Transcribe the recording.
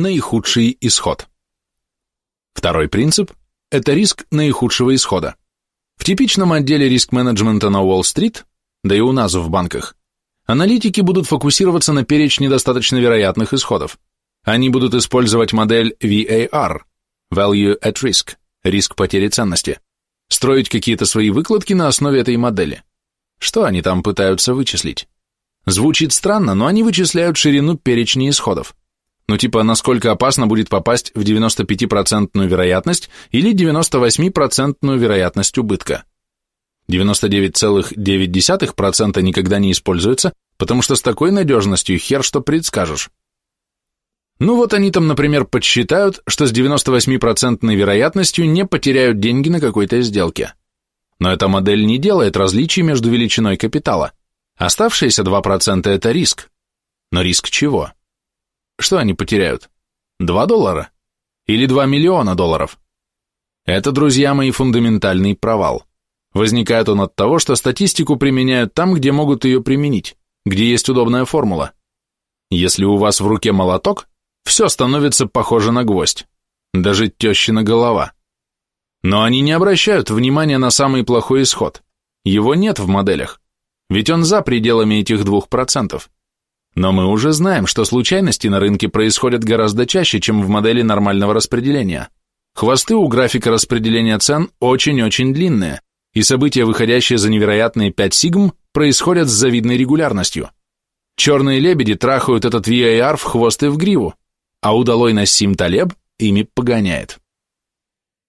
наихудший исход. Второй принцип – это риск наихудшего исхода. В типичном отделе риск-менеджмента на Уолл-стрит, да и у нас в банках, аналитики будут фокусироваться на перечне достаточно вероятных исходов. Они будут использовать модель VAR – Value at Risk – риск потери ценности, строить какие-то свои выкладки на основе этой модели. Что они там пытаются вычислить? Звучит странно, но они вычисляют ширину перечня исходов. Ну типа, насколько опасно будет попасть в 95% вероятность или 98% вероятность убытка. 99,9% никогда не используется, потому что с такой надежностью хер что предскажешь. Ну вот они там, например, подсчитают, что с 98% вероятностью не потеряют деньги на какой-то сделке. Но эта модель не делает различий между величиной капитала. Оставшиеся 2% это риск. Но риск чего? Что они потеряют? 2 доллара? Или 2 миллиона долларов? Это, друзья мои, фундаментальный провал. Возникает он от того, что статистику применяют там, где могут ее применить, где есть удобная формула. Если у вас в руке молоток, все становится похоже на гвоздь, даже тещина голова. Но они не обращают внимания на самый плохой исход. Его нет в моделях ведь он за пределами этих двух процентов. Но мы уже знаем, что случайности на рынке происходят гораздо чаще, чем в модели нормального распределения. Хвосты у графика распределения цен очень-очень длинные, и события, выходящие за невероятные 5 сигм, происходят с завидной регулярностью. Черные лебеди трахают этот VAR в хвост и в гриву, а удалой Нассим Талеб ими погоняет.